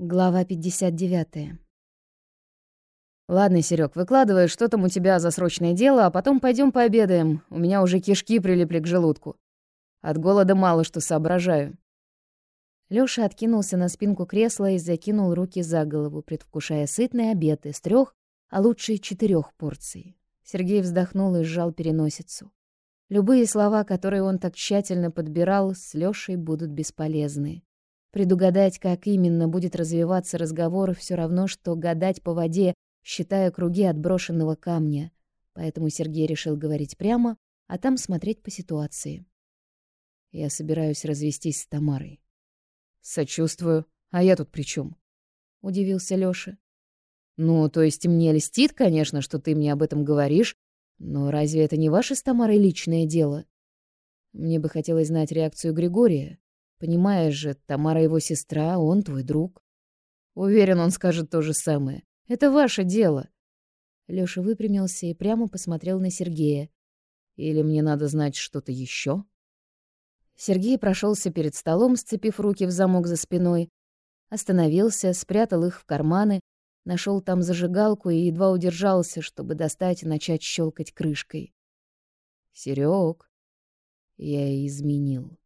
Глава 59. Ладно, Серег, выкладывай, что там у тебя за срочное дело, а потом пойдем пообедаем. У меня уже кишки прилипли к желудку. От голода мало что соображаю. Лёша откинулся на спинку кресла и закинул руки за голову, предвкушая сытный обед из трех, а лучше четырех порций. Сергей вздохнул и сжал переносицу. Любые слова, которые он так тщательно подбирал, с Лёшей будут бесполезны. Предугадать, как именно будет развиваться разговор, все равно, что гадать по воде, считая круги от брошенного камня. Поэтому Сергей решил говорить прямо, а там смотреть по ситуации. «Я собираюсь развестись с Тамарой». «Сочувствую. А я тут при чем? удивился Лёша. «Ну, то есть мне льстит, конечно, что ты мне об этом говоришь, но разве это не ваше с Тамарой личное дело? Мне бы хотелось знать реакцию Григория. Понимаешь же, Тамара его сестра, он твой друг. Уверен, он скажет то же самое. Это ваше дело. Лёша выпрямился и прямо посмотрел на Сергея. Или мне надо знать что-то еще? Сергей прошелся перед столом, сцепив руки в замок за спиной, остановился, спрятал их в карманы, нашел там зажигалку и едва удержался, чтобы достать и начать щелкать крышкой. Серег, я изменил.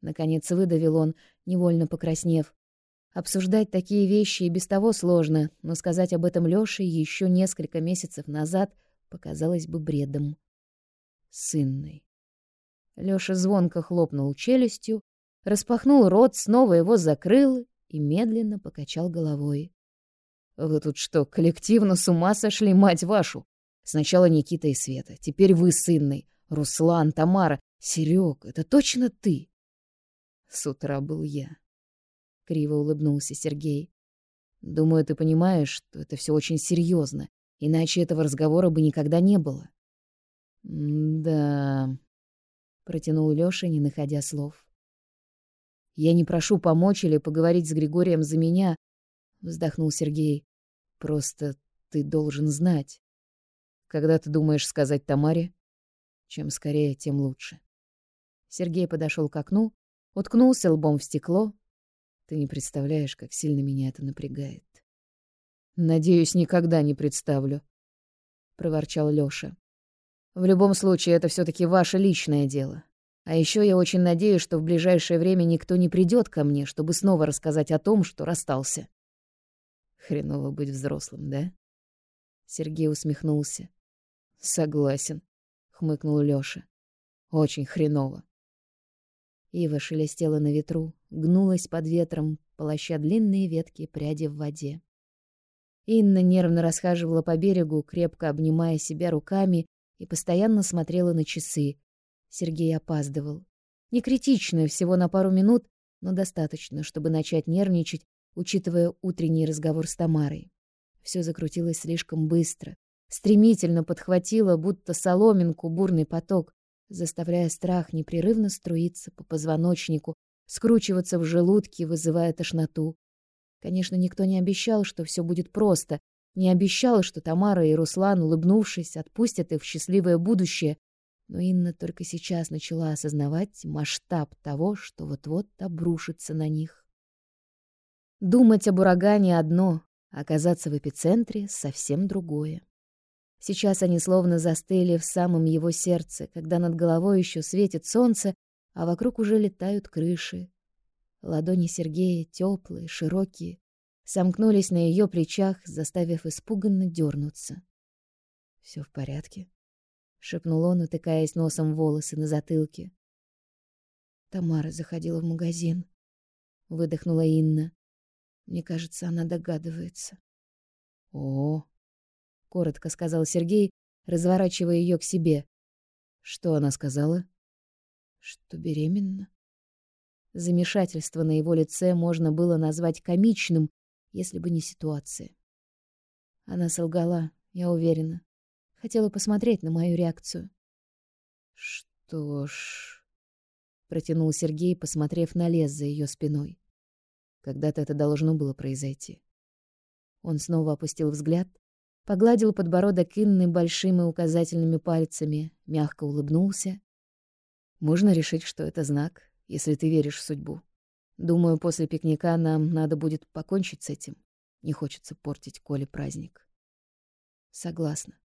Наконец выдавил он, невольно покраснев. Обсуждать такие вещи и без того сложно, но сказать об этом Лёше еще несколько месяцев назад показалось бы бредом. Сынной. Лёша звонко хлопнул челюстью, распахнул рот, снова его закрыл и медленно покачал головой. «Вы тут что, коллективно с ума сошли, мать вашу? Сначала Никита и Света, теперь вы с Руслан, Тамара. Серёг, это точно ты?» С утра был я. Криво улыбнулся Сергей. Думаю, ты понимаешь, что это все очень серьезно, иначе этого разговора бы никогда не было. да, протянул Лёша, не находя слов. Я не прошу помочь или поговорить с Григорием за меня, вздохнул Сергей. Просто ты должен знать. Когда ты думаешь сказать Тамаре? Чем скорее, тем лучше. Сергей подошел к окну уткнулся лбом в стекло. Ты не представляешь, как сильно меня это напрягает. Надеюсь, никогда не представлю, проворчал Лёша. В любом случае, это все таки ваше личное дело. А еще я очень надеюсь, что в ближайшее время никто не придет ко мне, чтобы снова рассказать о том, что расстался. Хреново быть взрослым, да? Сергей усмехнулся. Согласен, хмыкнул Лёша. Очень хреново. Ива шелестела на ветру, гнулась под ветром, полоща длинные ветки пряди в воде. Инна нервно расхаживала по берегу, крепко обнимая себя руками и постоянно смотрела на часы. Сергей опаздывал. Не критично, всего на пару минут, но достаточно, чтобы начать нервничать, учитывая утренний разговор с Тамарой. Все закрутилось слишком быстро, стремительно подхватило, будто соломинку, бурный поток заставляя страх непрерывно струиться по позвоночнику, скручиваться в желудке, вызывая тошноту. Конечно, никто не обещал, что все будет просто, не обещал, что Тамара и Руслан, улыбнувшись, отпустят их в счастливое будущее, но Инна только сейчас начала осознавать масштаб того, что вот-вот обрушится на них. Думать об урагане одно, оказаться в эпицентре совсем другое. Сейчас они словно застыли в самом его сердце, когда над головой еще светит солнце, а вокруг уже летают крыши. Ладони Сергея, теплые, широкие, сомкнулись на ее плечах, заставив испуганно дернуться. Все в порядке, шепнул он, утыкаясь носом в волосы на затылке. Тамара заходила в магазин, выдохнула Инна. Мне кажется, она догадывается. О, — коротко сказал Сергей, разворачивая ее к себе. «Что она сказала?» «Что беременна». Замешательство на его лице можно было назвать комичным, если бы не ситуация. Она солгала, я уверена. Хотела посмотреть на мою реакцию. «Что ж...» — протянул Сергей, посмотрев на лес за ее спиной. «Когда-то это должно было произойти». Он снова опустил взгляд, Погладил подбородок Инны большими указательными пальцами, мягко улыбнулся. Можно решить, что это знак, если ты веришь в судьбу. Думаю, после пикника нам надо будет покончить с этим. Не хочется портить Коле праздник. Согласна.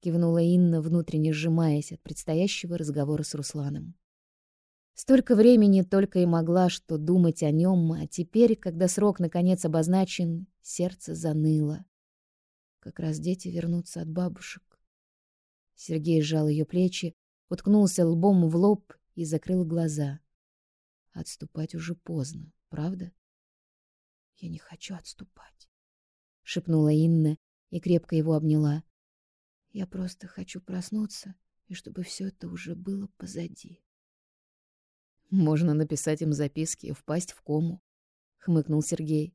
Кивнула Инна, внутренне сжимаясь от предстоящего разговора с Русланом. Столько времени только и могла что думать о нем, а теперь, когда срок наконец обозначен, сердце заныло. Как раз дети вернутся от бабушек. Сергей сжал ее плечи, уткнулся лбом в лоб и закрыл глаза. Отступать уже поздно, правда? Я не хочу отступать, шепнула Инна и крепко его обняла. Я просто хочу проснуться, и чтобы все это уже было позади. Можно написать им записки и впасть в кому, хмыкнул Сергей.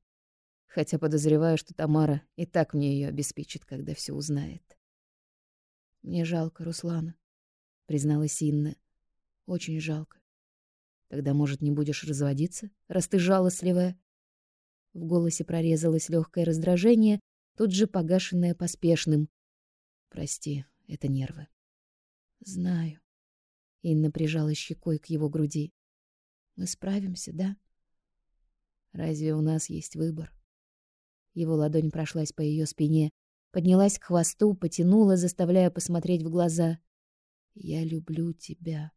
Хотя подозреваю, что Тамара и так мне ее обеспечит, когда все узнает. Мне жалко Руслана, призналась Инна. Очень жалко. Тогда, может, не будешь разводиться, раз ты жалостливая? В голосе прорезалось легкое раздражение, тут же погашенное поспешным. Прости, это нервы. Знаю. Инна прижала щекой к его груди. Мы справимся, да? Разве у нас есть выбор? Его ладонь прошлась по ее спине, поднялась к хвосту, потянула, заставляя посмотреть в глаза. Я люблю тебя,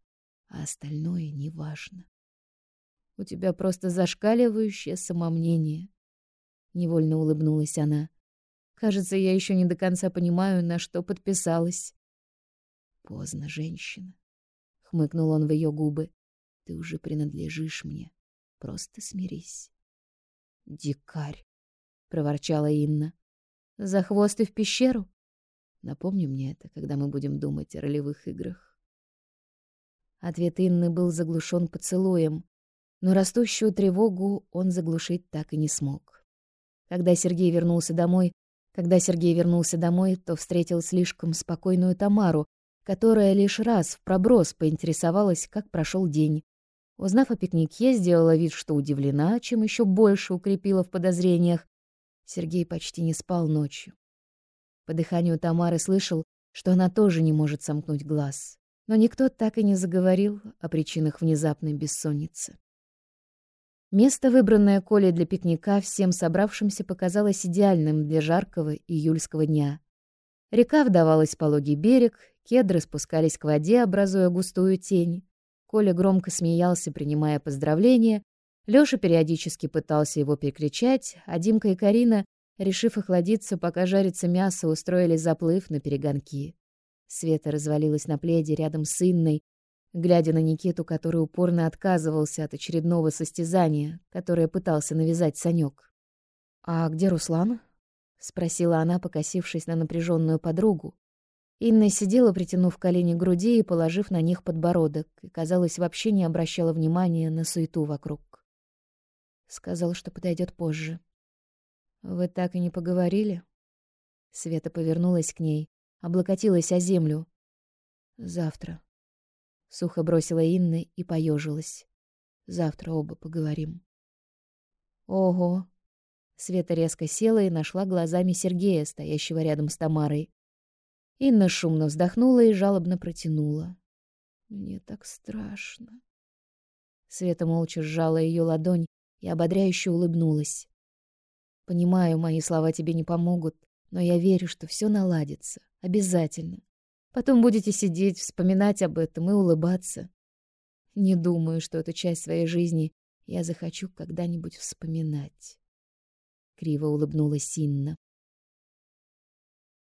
а остальное неважно. У тебя просто зашкаливающее самомнение. Невольно улыбнулась она. Кажется, я еще не до конца понимаю, на что подписалась. Поздно, женщина. Хмыкнул он в ее губы. Ты уже принадлежишь мне. Просто смирись. Дикарь, проворчала Инна. За хвост и в пещеру? Напомни мне это, когда мы будем думать о ролевых играх. Ответ Инны был заглушен поцелуем, но растущую тревогу он заглушить так и не смог. Когда Сергей вернулся домой, когда Сергей вернулся домой, то встретил слишком спокойную Тамару, которая лишь раз в проброс поинтересовалась, как прошел день, Узнав о пикнике, сделала вид, что удивлена, чем еще больше укрепила в подозрениях. Сергей почти не спал ночью. По дыханию Тамары слышал, что она тоже не может сомкнуть глаз. Но никто так и не заговорил о причинах внезапной бессонницы. Место, выбранное Колей для пикника, всем собравшимся показалось идеальным для жаркого июльского дня. Река вдавалась в пологий берег, кедры спускались к воде, образуя густую тень. Коля громко смеялся, принимая поздравления. Лёша периодически пытался его перекричать, а Димка и Карина, решив охладиться, пока жарится мясо, устроили заплыв на перегонки. Света развалилась на пледе рядом с Инной, глядя на Никиту, который упорно отказывался от очередного состязания, которое пытался навязать Санёк. «А где Руслан?» — спросила она, покосившись на напряженную подругу. Инна сидела, притянув колени к груди и положив на них подбородок, и, казалось, вообще не обращала внимания на суету вокруг. Сказал, что подойдет позже. «Вы так и не поговорили?» Света повернулась к ней, облокотилась о землю. «Завтра». Сухо бросила Инна и поежилась. «Завтра оба поговорим». «Ого!» Света резко села и нашла глазами Сергея, стоящего рядом с Тамарой. Инна шумно вздохнула и жалобно протянула. «Мне так страшно». Света молча сжала ее ладонь и ободряюще улыбнулась. «Понимаю, мои слова тебе не помогут, но я верю, что все наладится. Обязательно. Потом будете сидеть, вспоминать об этом и улыбаться. Не думаю, что эту часть своей жизни я захочу когда-нибудь вспоминать». Криво улыбнулась Инна.